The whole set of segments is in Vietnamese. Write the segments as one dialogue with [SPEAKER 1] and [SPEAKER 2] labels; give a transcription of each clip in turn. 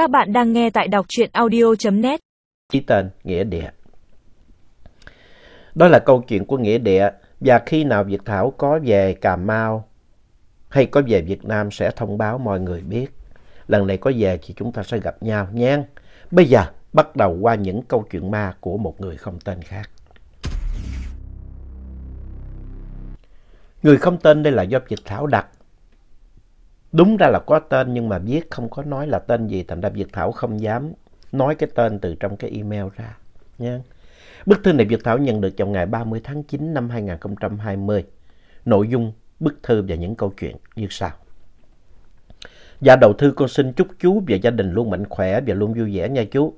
[SPEAKER 1] Các bạn đang nghe tại đọc truyện audio.net
[SPEAKER 2] Chí tên, Nghĩa Địa Đó là câu chuyện của Nghĩa Địa, và khi nào Việt Thảo có về Cà Mau, hay có về Việt Nam sẽ thông báo mọi người biết. Lần này có về thì chúng ta sẽ gặp nhau nha. Bây giờ, bắt đầu qua những câu chuyện ma của một người không tên khác. Người không tên đây là do Việt Thảo đặt. Đúng ra là có tên nhưng mà viết không có nói là tên gì, thành ra Việt Thảo không dám nói cái tên từ trong cái email ra. Nha. Bức thư này Việt Thảo nhận được trong ngày 30 tháng 9 năm 2020. Nội dung bức thư và những câu chuyện như sau. Dạ đầu thư con xin chúc chú và gia đình luôn mạnh khỏe và luôn vui vẻ nha chú.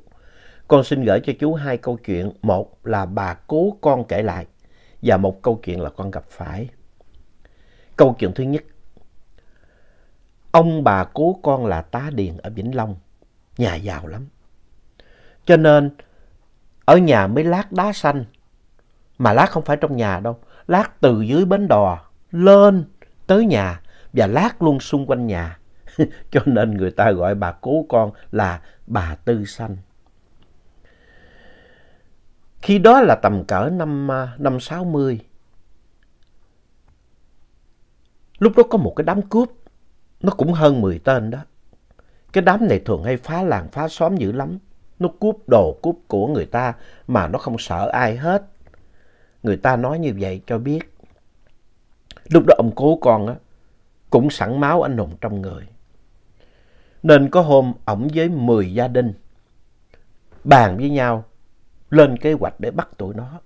[SPEAKER 2] Con xin gửi cho chú hai câu chuyện. Một là bà cố con kể lại và một câu chuyện là con gặp phải. Câu chuyện thứ nhất. Ông bà cố con là tá điền ở Vĩnh Long. Nhà giàu lắm. Cho nên ở nhà mới lát đá xanh. Mà lát không phải trong nhà đâu. Lát từ dưới bến đò lên tới nhà và lát luôn xung quanh nhà. Cho nên người ta gọi bà cố con là bà Tư Xanh. Khi đó là tầm cỡ năm, à, năm 60. Lúc đó có một cái đám cướp, nó cũng hơn 10 tên đó. Cái đám này thường hay phá làng phá xóm dữ lắm. Nó cướp đồ, cướp của người ta mà nó không sợ ai hết. Người ta nói như vậy cho biết. Lúc đó ông cố con á, cũng sẵn máu anh hùng trong người. Nên có hôm ổng với 10 gia đình bàn với nhau lên kế hoạch để bắt tụi nó.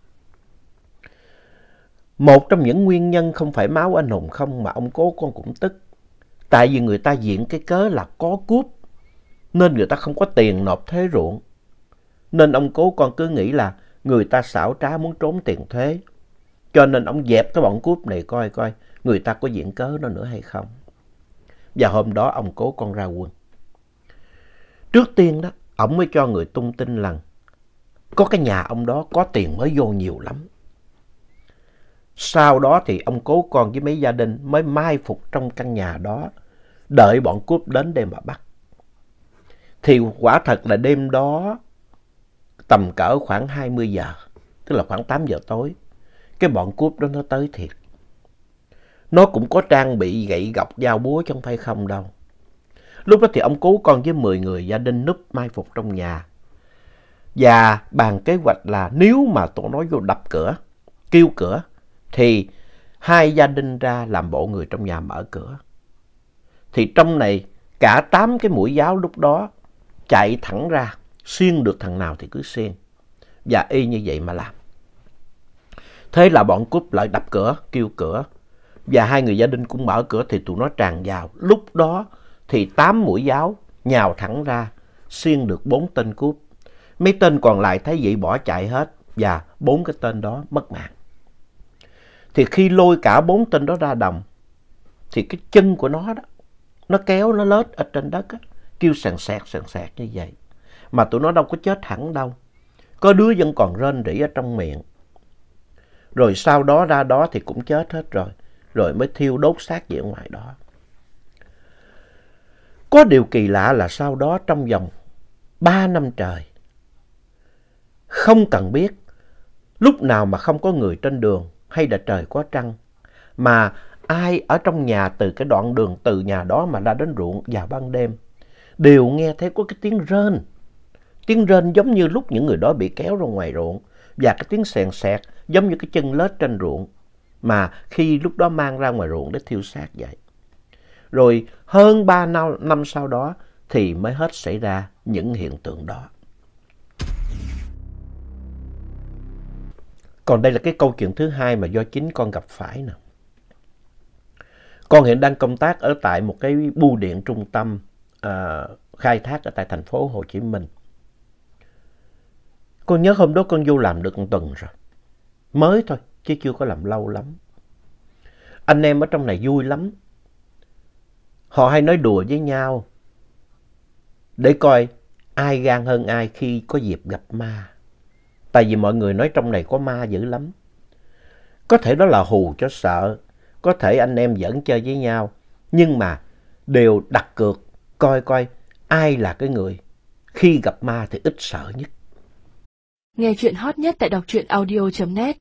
[SPEAKER 2] Một trong những nguyên nhân không phải máu anh hùng không mà ông cố con cũng tức. Tại vì người ta diễn cái cớ là có cướp nên người ta không có tiền nộp thuế ruộng. Nên ông cố con cứ nghĩ là người ta xảo trá muốn trốn tiền thuế. Cho nên ông dẹp cái bọn cướp này coi coi người ta có diễn cớ nó nữa hay không. Và hôm đó ông cố con ra quân. Trước tiên đó, ông mới cho người tung tin rằng có cái nhà ông đó có tiền mới vô nhiều lắm. Sau đó thì ông cố con với mấy gia đình mới mai phục trong căn nhà đó, đợi bọn cướp đến đêm mà bắt. Thì quả thật là đêm đó tầm cỡ khoảng 20 giờ, tức là khoảng 8 giờ tối, cái bọn cướp đó nó tới thiệt. Nó cũng có trang bị gậy gọc dao búa chứ không phải không đâu. Lúc đó thì ông cố con với 10 người gia đình núp mai phục trong nhà. Và bàn kế hoạch là nếu mà tụi nó vô đập cửa, kêu cửa, thì hai gia đình ra làm bộ người trong nhà mở cửa. Thì trong này cả tám cái mũi giáo lúc đó chạy thẳng ra, xuyên được thằng nào thì cứ xuyên. Và y như vậy mà làm. Thế là bọn cướp lại đập cửa, kêu cửa. Và hai người gia đình cũng mở cửa thì tụi nó tràn vào. Lúc đó thì tám mũi giáo nhào thẳng ra, xuyên được bốn tên cướp. Mấy tên còn lại thấy vậy bỏ chạy hết và bốn cái tên đó mất mạng. Thì khi lôi cả bốn tên đó ra đồng, thì cái chân của nó đó, nó kéo nó lết ở trên đất á, kêu sàn sẹt sàn sẹt như vậy. Mà tụi nó đâu có chết hẳn đâu. Có đứa vẫn còn rên rỉ ở trong miệng. Rồi sau đó ra đó thì cũng chết hết rồi. Rồi mới thiêu đốt xác về ngoài đó. Có điều kỳ lạ là sau đó trong vòng ba năm trời, không cần biết lúc nào mà không có người trên đường hay là trời có trăng, mà ai ở trong nhà từ cái đoạn đường từ nhà đó mà ra đến ruộng vào ban đêm, đều nghe thấy có cái tiếng rên. Tiếng rên giống như lúc những người đó bị kéo ra ngoài ruộng, và cái tiếng sèn sẹt giống như cái chân lết trên ruộng, mà khi lúc đó mang ra ngoài ruộng để thiêu xác vậy. Rồi hơn 3 năm sau đó thì mới hết xảy ra những hiện tượng đó. Còn đây là cái câu chuyện thứ hai mà do chính con gặp phải nè. Con hiện đang công tác ở tại một cái bưu điện trung tâm à, khai thác ở tại thành phố Hồ Chí Minh. Con nhớ hôm đó con vô làm được một tuần rồi. Mới thôi, chứ chưa có làm lâu lắm. Anh em ở trong này vui lắm. Họ hay nói đùa với nhau để coi ai gan hơn ai khi có dịp gặp ma. Tại vì mọi người nói trong này có ma dữ lắm. Có thể đó là hù cho sợ, có thể anh em vẫn chơi với nhau, nhưng mà đều đặt cược coi coi ai là cái người khi gặp ma thì ít sợ nhất.
[SPEAKER 1] Nghe chuyện hot nhất tại đọc truyện audio.net